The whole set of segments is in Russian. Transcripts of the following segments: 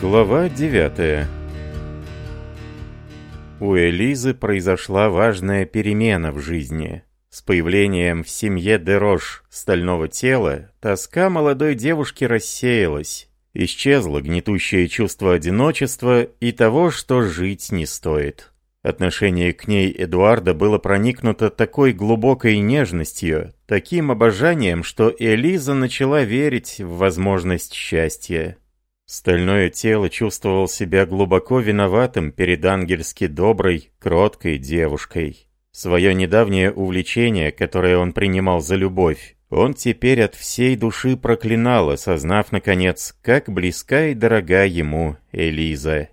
Глава 9 У Элизы произошла важная перемена в жизни. С появлением в семье Дерош стального тела, тоска молодой девушки рассеялась. Исчезло гнетущее чувство одиночества и того, что жить не стоит. Отношение к ней Эдуарда было проникнуто такой глубокой нежностью, таким обожанием, что Элиза начала верить в возможность счастья. Стальное тело чувствовал себя глубоко виноватым перед ангельски доброй, кроткой девушкой. Свое недавнее увлечение, которое он принимал за любовь, он теперь от всей души проклинал, осознав, наконец, как близка и дорога ему Элиза.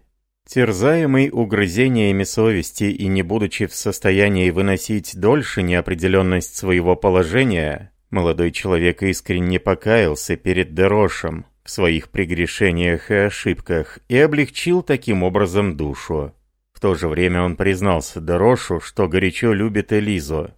Терзаемый угрызениями совести и не будучи в состоянии выносить дольше неопределенность своего положения, молодой человек искренне покаялся перед Дерошем в своих прегрешениях и ошибках и облегчил таким образом душу. В то же время он признался Дерошу, что горячо любит Элизу.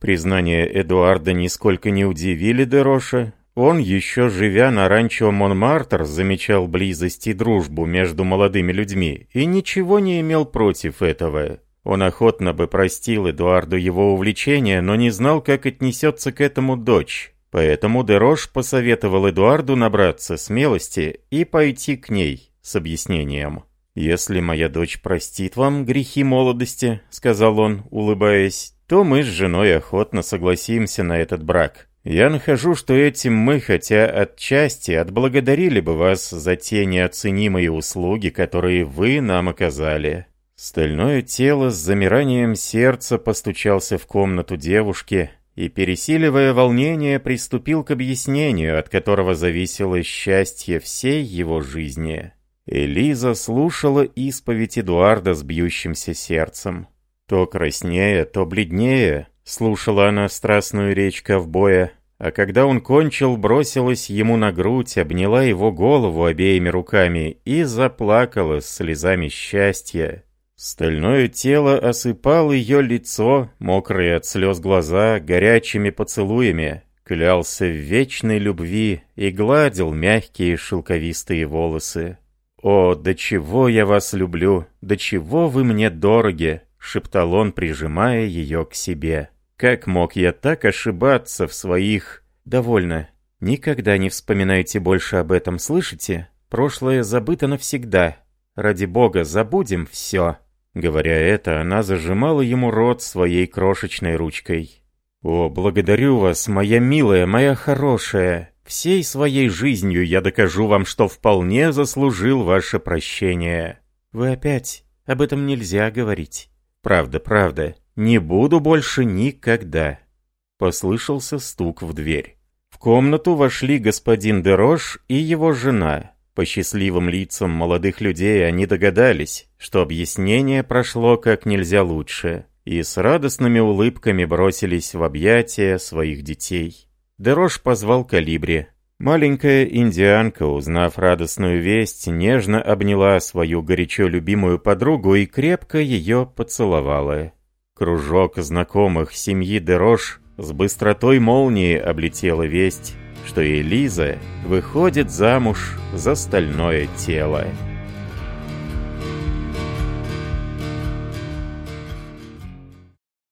Признание Эдуарда нисколько не удивили Дероша. Он, еще живя на ранчо Монмартр, замечал близость и дружбу между молодыми людьми и ничего не имел против этого. Он охотно бы простил Эдуарду его увлечение, но не знал, как отнесется к этому дочь. Поэтому Дерош посоветовал Эдуарду набраться смелости и пойти к ней с объяснением. «Если моя дочь простит вам грехи молодости», — сказал он, улыбаясь, — «то мы с женой охотно согласимся на этот брак. Я нахожу, что этим мы, хотя отчасти, отблагодарили бы вас за те неоценимые услуги, которые вы нам оказали». Стальное тело с замиранием сердца постучался в комнату девушки — и, пересиливая волнение, приступил к объяснению, от которого зависело счастье всей его жизни. Элиза слушала исповедь Эдуарда с бьющимся сердцем. То краснее, то бледнее, слушала она страстную речь ковбоя, а когда он кончил, бросилась ему на грудь, обняла его голову обеими руками и заплакала слезами счастья, Стальное тело осыпал ее лицо, мокрые от слез глаза, горячими поцелуями. Клялся в вечной любви и гладил мягкие шелковистые волосы. «О, до чего я вас люблю! До чего вы мне дороги!» — шептал он, прижимая ее к себе. «Как мог я так ошибаться в своих...» «Довольно. Никогда не вспоминайте больше об этом, слышите? Прошлое забыто навсегда. Ради бога, забудем все!» Говоря это, она зажимала ему рот своей крошечной ручкой. «О, благодарю вас, моя милая, моя хорошая! Всей своей жизнью я докажу вам, что вполне заслужил ваше прощение. Вы опять? Об этом нельзя говорить. Правда, правда, не буду больше никогда!» Послышался стук в дверь. В комнату вошли господин Дерош и его жена, по счастливым лицам молодых людей они догадались, что объяснение прошло как нельзя лучше, и с радостными улыбками бросились в объятия своих детей. Дерош позвал Калибри. Маленькая индианка, узнав радостную весть, нежно обняла свою горячо любимую подругу и крепко ее поцеловала. Кружок знакомых семьи Дерош с быстротой молнии облетела весть, что Элиза выходит замуж за стальное тело.